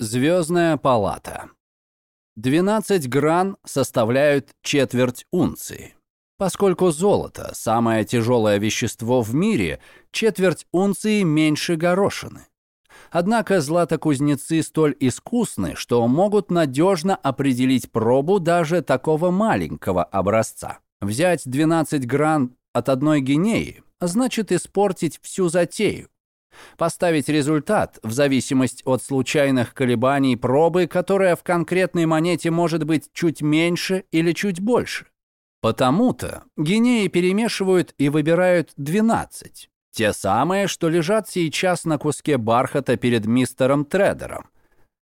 Звездная палата. 12 гран составляют четверть унции. Поскольку золото – самое тяжелое вещество в мире, четверть унции меньше горошины. Однако златокузнецы столь искусны, что могут надежно определить пробу даже такого маленького образца. Взять 12 гран от одной гинеи значит испортить всю затею. Поставить результат в зависимость от случайных колебаний пробы, которая в конкретной монете может быть чуть меньше или чуть больше. Потому-то гинеи перемешивают и выбирают 12. Те самые, что лежат сейчас на куске бархата перед мистером Тредером.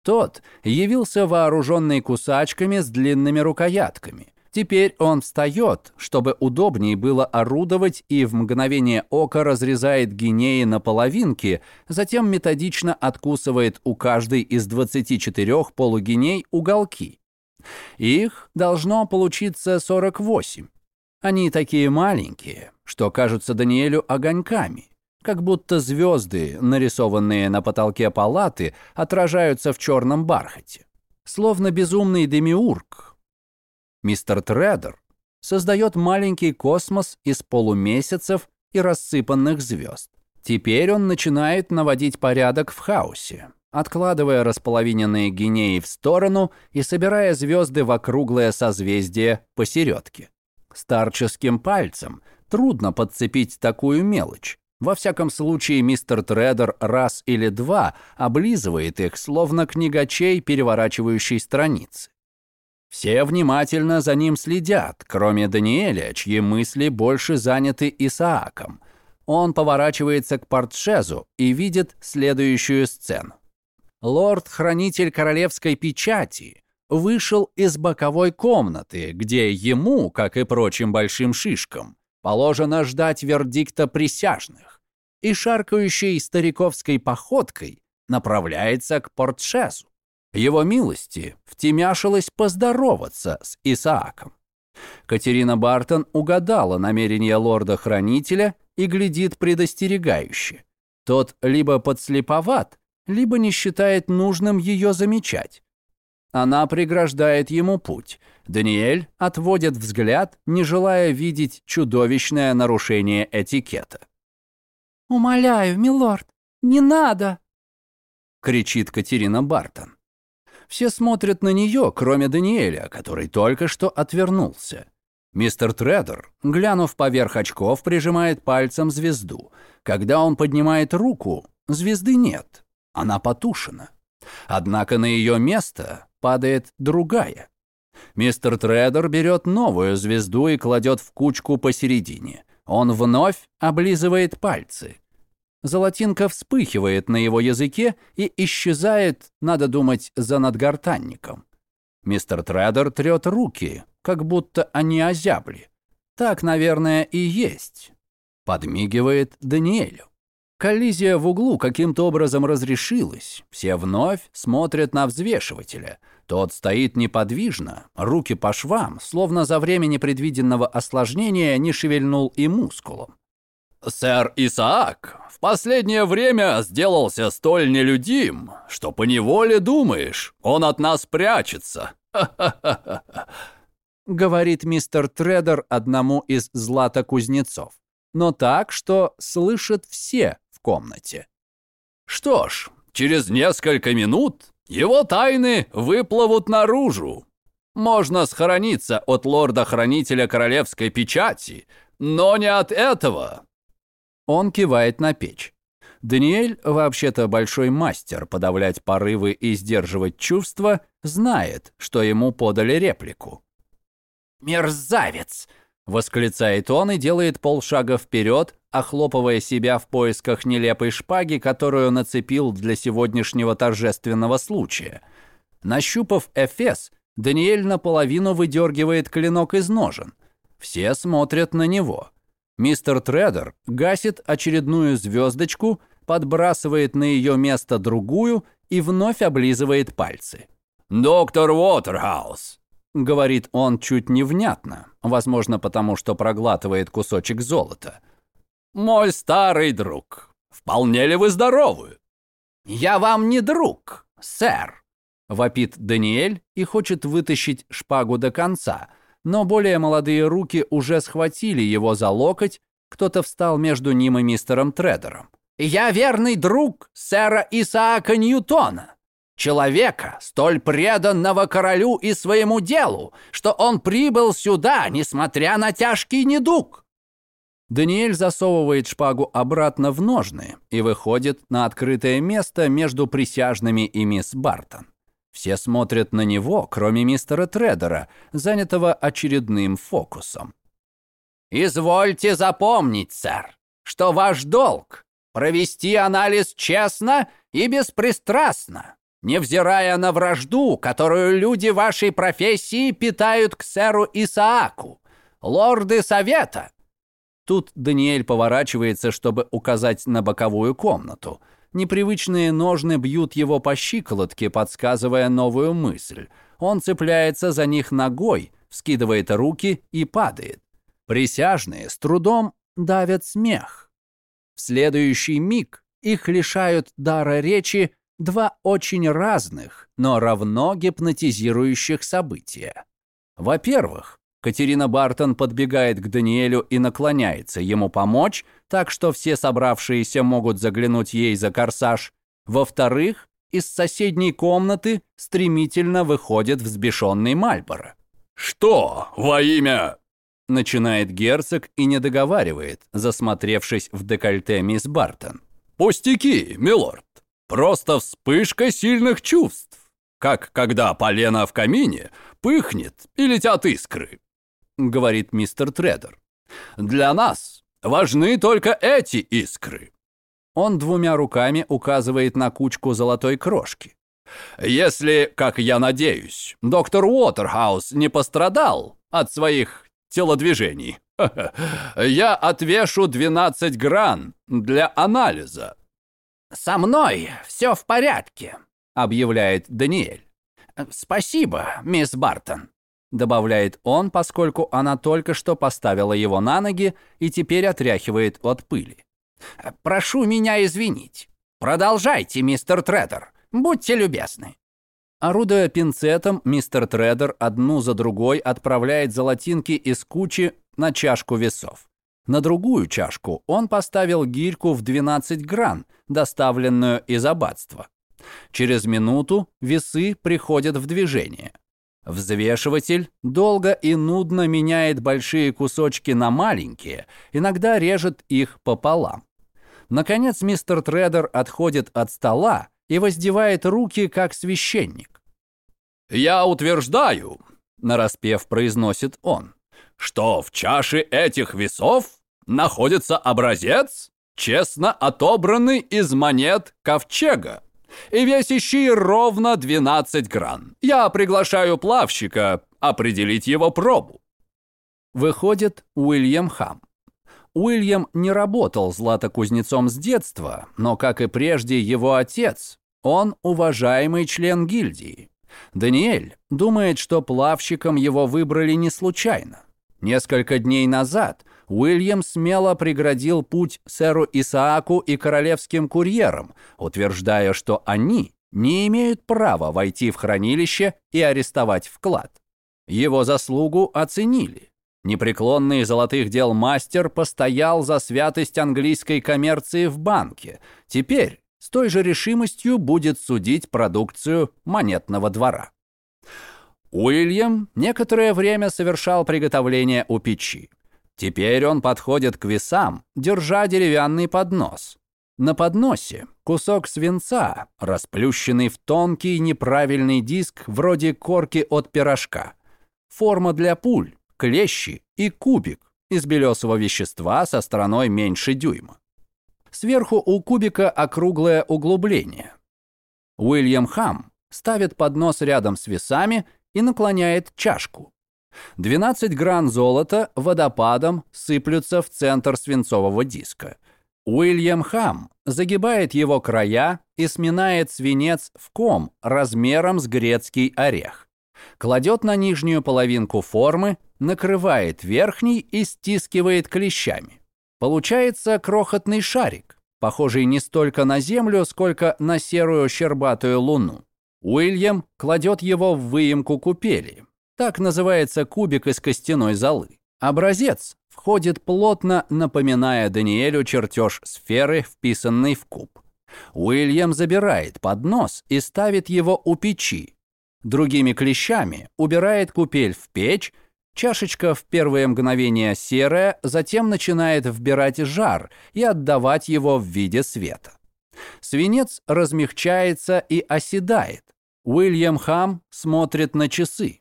Тот явился вооруженный кусачками с длинными рукоятками. Теперь он встает, чтобы удобнее было орудовать и в мгновение ока разрезает гинеи на половинки, затем методично откусывает у каждой из 24 полугиней уголки. Их должно получиться 48. Они такие маленькие, что кажутся Даниэлю огоньками, как будто звезды, нарисованные на потолке палаты, отражаются в черном бархате. Словно безумный демиург, Мистер Тредер создает маленький космос из полумесяцев и рассыпанных звезд. Теперь он начинает наводить порядок в хаосе, откладывая располовиненные гинеи в сторону и собирая звезды в округлое созвездие посередке. Старческим пальцем трудно подцепить такую мелочь. Во всяком случае, мистер Тредер раз или два облизывает их, словно книгачей, переворачивающий страницы. Все внимательно за ним следят, кроме Даниэля, чьи мысли больше заняты Исааком. Он поворачивается к портшезу и видит следующую сцену. Лорд-хранитель королевской печати вышел из боковой комнаты, где ему, как и прочим большим шишкам, положено ждать вердикта присяжных, и шаркающей стариковской походкой направляется к портшезу его милости втемяшилось поздороваться с Исааком. Катерина Бартон угадала намерение лорда-хранителя и глядит предостерегающе. Тот либо подслеповат, либо не считает нужным ее замечать. Она преграждает ему путь. Даниэль отводит взгляд, не желая видеть чудовищное нарушение этикета. «Умоляю, милорд, не надо!» — кричит Катерина Бартон. Все смотрят на нее, кроме Даниэля, который только что отвернулся. Мистер Тредер, глянув поверх очков, прижимает пальцем звезду. Когда он поднимает руку, звезды нет. Она потушена. Однако на ее место падает другая. Мистер Тредер берет новую звезду и кладет в кучку посередине. Он вновь облизывает пальцы. Золотинка вспыхивает на его языке и исчезает, надо думать, за надгортанником. Мистер Тредер трет руки, как будто они озябли. Так, наверное, и есть. Подмигивает Даниэлю. Коллизия в углу каким-то образом разрешилась. Все вновь смотрят на взвешивателя. Тот стоит неподвижно, руки по швам, словно за время непредвиденного осложнения не шевельнул и мускулом. «Сэр Исаак в последнее время сделался столь нелюдим, что поневоле думаешь, он от нас прячется. Говорит мистер Тредер одному из златокузнецов, но так, что слышат все в комнате. Что ж, через несколько минут его тайны выплывут наружу. Можно схорониться от лорда-хранителя королевской печати, но не от этого. Он кивает на печь. Даниэль, вообще-то большой мастер подавлять порывы и сдерживать чувства, знает, что ему подали реплику. «Мерзавец!» — восклицает он и делает полшага вперед, охлопывая себя в поисках нелепой шпаги, которую нацепил для сегодняшнего торжественного случая. Нащупав Эфес, Даниэль наполовину выдергивает клинок из ножен. Все смотрят на него — Мистер Тредер гасит очередную звездочку, подбрасывает на ее место другую и вновь облизывает пальцы. «Доктор Уотерхаус», — говорит он чуть невнятно, возможно, потому что проглатывает кусочек золота. «Мой старый друг, вполне ли вы здоровы?» «Я вам не друг», — сэр!» — вопит Даниэль и хочет вытащить шпагу до конца, но более молодые руки уже схватили его за локоть, кто-то встал между ним и мистером Тредером. «Я верный друг сэра Исаака Ньютона, человека, столь преданного королю и своему делу, что он прибыл сюда, несмотря на тяжкий недуг». Даниэль засовывает шпагу обратно в ножны и выходит на открытое место между присяжными и мисс Бартон. Все смотрят на него, кроме мистера Тредера, занятого очередным фокусом. «Извольте запомнить, сэр, что ваш долг — провести анализ честно и беспристрастно, невзирая на вражду, которую люди вашей профессии питают к сэру Исааку. Лорды Совета Тут Даниэль поворачивается, чтобы указать на боковую комнату. Непривычные ножны бьют его по щиколотке, подсказывая новую мысль. Он цепляется за них ногой, вскидывает руки и падает. Присяжные с трудом давят смех. В следующий миг их лишают дара речи два очень разных, но равно гипнотизирующих события. Во-первых, Катерина Бартон подбегает к Даниэлю и наклоняется ему помочь, так что все собравшиеся могут заглянуть ей за корсаж. Во-вторых, из соседней комнаты стремительно выходит взбешенный Мальборо. «Что во имя...» Начинает герцог и не договаривает, засмотревшись в декольте мисс Бартон. «Пустяки, милорд. Просто вспышка сильных чувств. Как когда полено в камине пыхнет и летят искры. — говорит мистер Тредер. «Для нас важны только эти искры». Он двумя руками указывает на кучку золотой крошки. «Если, как я надеюсь, доктор Уотерхаус не пострадал от своих телодвижений, я отвешу 12 гран для анализа». «Со мной все в порядке», — объявляет Даниэль. «Спасибо, мисс Бартон» добавляет он, поскольку она только что поставила его на ноги и теперь отряхивает от пыли. «Прошу меня извинить. Продолжайте, мистер Тредер. Будьте любезны». Орудуя пинцетом, мистер Тредер одну за другой отправляет золотинки из кучи на чашку весов. На другую чашку он поставил гирьку в 12 гран, доставленную из аббатства. Через минуту весы приходят в движение – Взвешиватель долго и нудно меняет большие кусочки на маленькие, иногда режет их пополам. Наконец мистер Тредер отходит от стола и воздевает руки, как священник. «Я утверждаю», — нараспев произносит он, «что в чаше этих весов находится образец, честно отобранный из монет ковчега и весящий ровно 12 гран. Я приглашаю плавщика определить его пробу». Выходит Уильям Хам. Уильям не работал златокузнецом с детства, но, как и прежде его отец, он уважаемый член гильдии. Даниэль думает, что плавщиком его выбрали не случайно. Несколько дней назад Уильям смело преградил путь сэру Исааку и королевским курьерам, утверждая, что они не имеют права войти в хранилище и арестовать вклад. Его заслугу оценили. Непреклонный золотых дел мастер постоял за святость английской коммерции в банке. Теперь с той же решимостью будет судить продукцию монетного двора. Уильям некоторое время совершал приготовление у печи. Теперь он подходит к весам, держа деревянный поднос. На подносе кусок свинца, расплющенный в тонкий неправильный диск вроде корки от пирожка. Форма для пуль, клещи и кубик из белесого вещества со стороной меньше дюйма. Сверху у кубика округлое углубление. Уильям Хам ставит поднос рядом с весами и наклоняет чашку. 12 гран золота водопадом сыплются в центр свинцового диска. Уильям Хам загибает его края и сминает свинец в ком размером с грецкий орех. Кладет на нижнюю половинку формы, накрывает верхний и стискивает клещами. Получается крохотный шарик, похожий не столько на Землю, сколько на серую щербатую луну. Уильям кладет его в выемку купели. Так называется кубик из костяной золы. Образец входит плотно, напоминая Даниэлю чертеж сферы, вписанный в куб. Уильям забирает поднос и ставит его у печи. Другими клещами убирает купель в печь, чашечка в первое мгновение серая, затем начинает вбирать жар и отдавать его в виде света. Свинец размягчается и оседает. Уильям Хам смотрит на часы.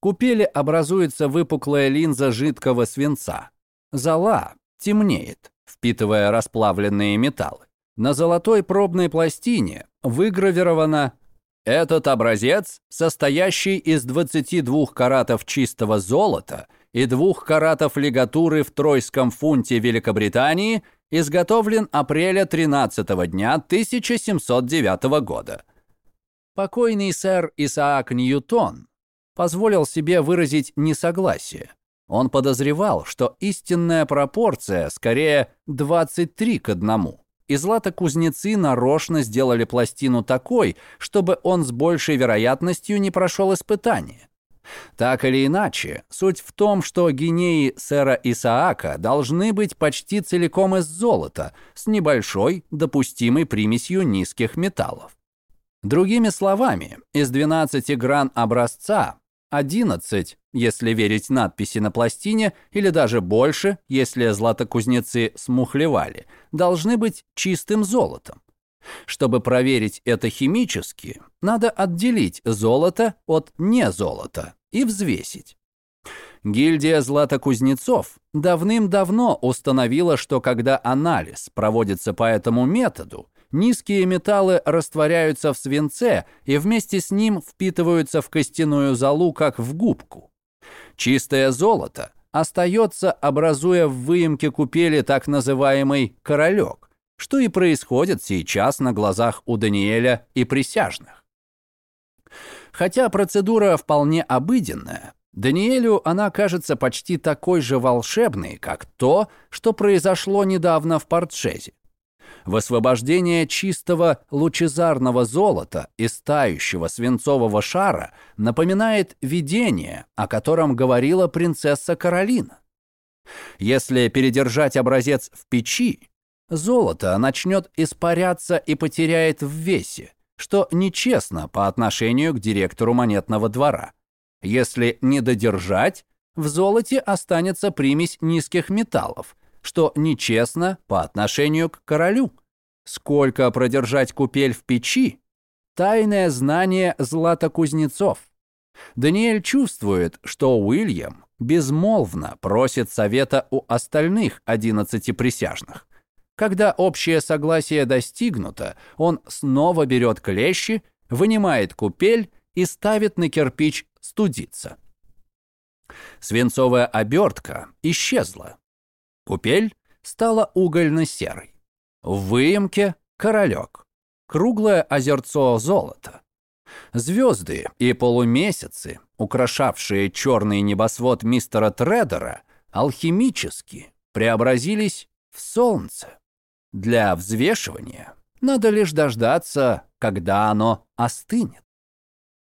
Купели образуется выпуклая линза жидкого свинца. Зола темнеет, впитывая расплавленные металлы. На золотой пробной пластине выгравировано «Этот образец, состоящий из 22 каратов чистого золота и двух каратов лигатуры в тройском фунте Великобритании, изготовлен апреля 13 дня 1709 года. Покойный сэр Исаак Ньютон позволил себе выразить несогласие. Он подозревал, что истинная пропорция скорее 23 к 1. И златокузнецы нарочно сделали пластину такой, чтобы он с большей вероятностью не прошел испытание. Так или иначе, суть в том, что гинеи сэра Исаака должны быть почти целиком из золота с небольшой допустимой примесью низких металлов. Другими словами, из 12 гран образца 11, если верить надписи на пластине, или даже больше, если златокузнецы смухлевали, должны быть чистым золотом. Чтобы проверить это химически, надо отделить золото от незолота и взвесить. Гильдия златокузнецов давным-давно установила, что когда анализ проводится по этому методу, низкие металлы растворяются в свинце и вместе с ним впитываются в костяную золу, как в губку. Чистое золото остается, образуя в выемке купели так называемый «королек», что и происходит сейчас на глазах у Даниэля и присяжных. Хотя процедура вполне обыденная, Даниэлю она кажется почти такой же волшебной, как то, что произошло недавно в Портшезе высвобождение чистого лучезарного золота из тающего свинцового шара напоминает видение, о котором говорила принцесса Каролина. Если передержать образец в печи, золото начнет испаряться и потеряет в весе, что нечестно по отношению к директору монетного двора. Если не додержать, в золоте останется примесь низких металлов, что нечестно по отношению к королю. Сколько продержать купель в печи? Тайное знание златокузнецов. Даниэль чувствует, что Уильям безмолвно просит совета у остальных одиннадцати присяжных. Когда общее согласие достигнуто, он снова берет клещи, вынимает купель и ставит на кирпич студиться. Свинцовая обертка исчезла. Купель стала угольно-серой. В выемке королек. Круглое озерцо золота. Звезды и полумесяцы, украшавшие черный небосвод мистера Тредера, алхимически преобразились в солнце. Для взвешивания надо лишь дождаться, когда оно остынет.